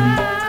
Bye.